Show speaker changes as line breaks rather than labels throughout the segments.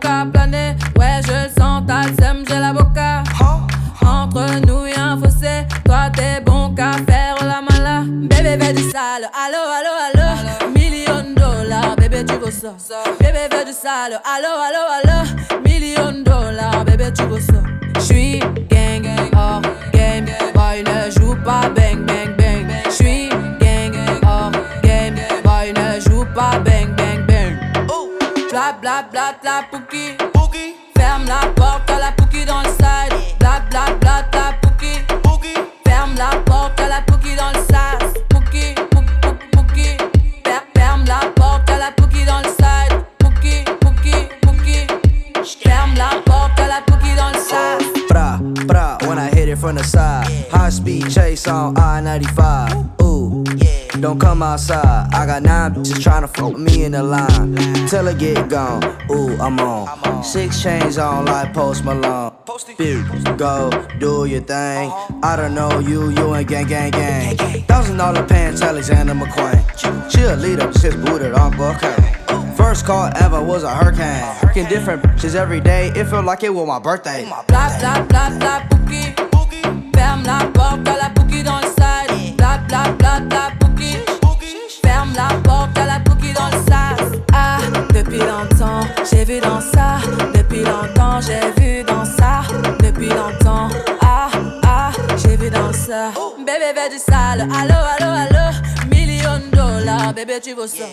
planer. Ouais, je le sens, t'as le seum, j'ai la boca. Entre nous y'a un fossé, toi t'es bon qu'à faire la mala. Bébé, fais du sale, allo, allo, allo. Million dollars, bébé, tu veux ça. Bébé, fais du sale, allo, allo, allo. Million dollars, bébé, tu veux ça. J'suis gang, oh game, boy, ne joue pas bang, bang, bang. J'suis gang, oh game, boy, ne joue pas bang, bang. Bla bla bla bla pouki. Ferme la porte à la pouki dans le side. Bla bla bla bla pouki. Ferme la porte à la pouki dans le sas. Pouki, pouki, pouki. Fer- Ferme la porte à la pouki dans le side. Pouki, pouki, pouki. Ferme la porte à la pouki dans le sas.
Bra, bra, when I hit it from the side. High speed chase on I 95. Ooh, don't come outside. I got nine bitches trying to fuck me in the line. Till I get gone. Ooh, I'm on. Six chains on like Post Malone. Go, do your thing. I don't know you, you ain't gang, gang, gang. Thousand dollar pants, Alexander McQueen. She a leader, just booted on okay. First call ever was a hurricane. Working different bitches every day. It felt like it was my birthday. Bla
bla bla bla pouki. Vu dans ça. Depuis longtemps, j'ai vu dans ça. Depuis longtemps, ah, ah, j'ai vu dans ça. Bébé veut du sale, allo, allo, allo. Million de dollars, bébé, tu veux ça.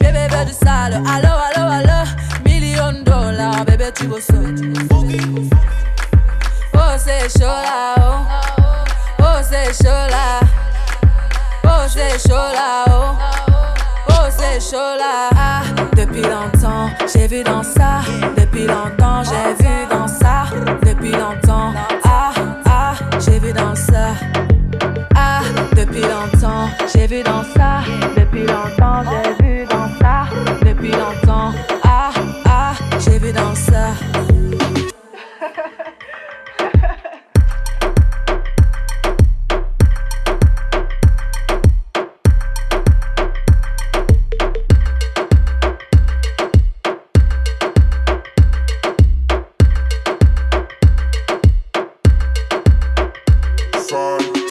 Bébé veut du sale, allo, allo, allo. Million de dollars, bébé, tu veux ça. Oh, c'est chaud là, oh. Oh, c'est chaud là. J'ai vu dans ça depuis longtemps, j'ai vu dans ça depuis longtemps. Ah ah, j'ai vu dans ça. Ah, depuis longtemps, j'ai vu dans ça depuis longtemps. time.